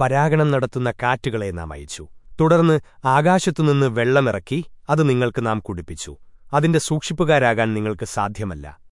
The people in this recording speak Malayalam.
പരാഗണം നടത്തുന്ന കാറ്റുകളെ നാം അയച്ചു. തുടർന്ന് ആകാശത്തുനിന്ന് വെള്ളമിറക്കി അത് നിങ്ങൾക്ക് നാം കുടിപ്പിച്ചു. അതിന്റെ സൂക്ഷിപ്പുകാരാകാൻ നിങ്ങൾക്ക് സാധ്യമല്ല.